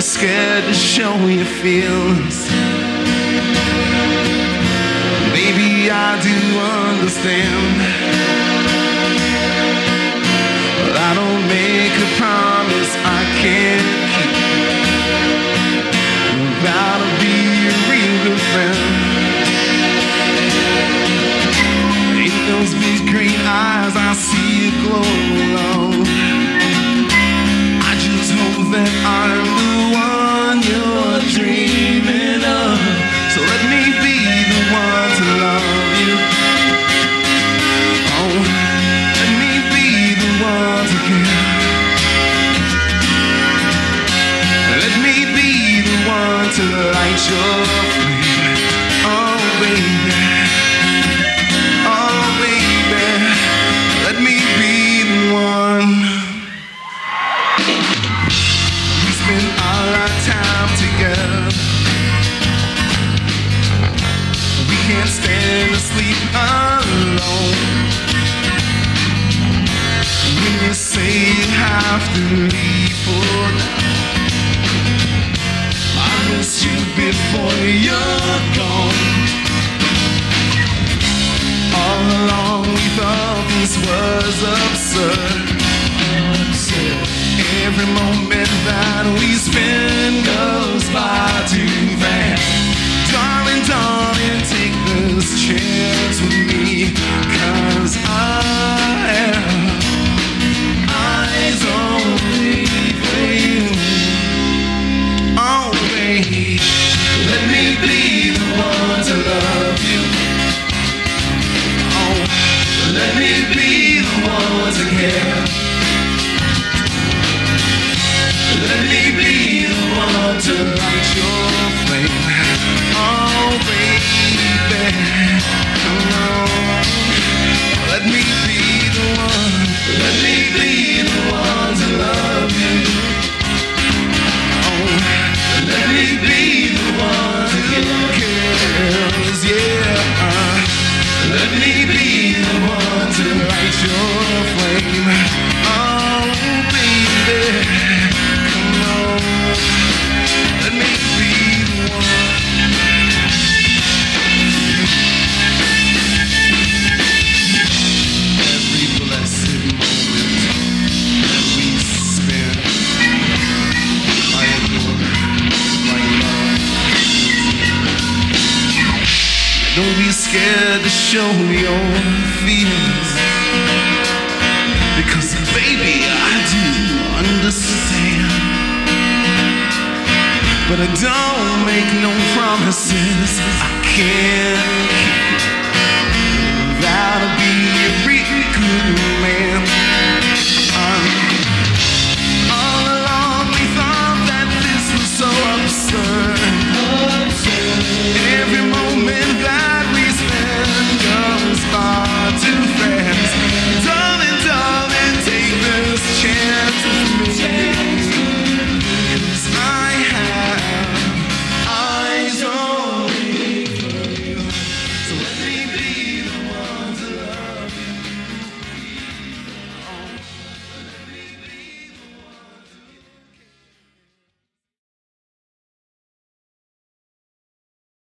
scared to show your feelings. Baby, I do understand. But I don't make a promise I can't keep. Without to be a real good friend. In those big green eyes, I see a glow, to light your flame. Oh, baby. Oh, baby. Let me be the one. We spend all our time together. We can't stand to sleep this was absurd. Every moment that we scared to show me your feelings. Because, baby, I do understand. But I don't make no promises I can't keep.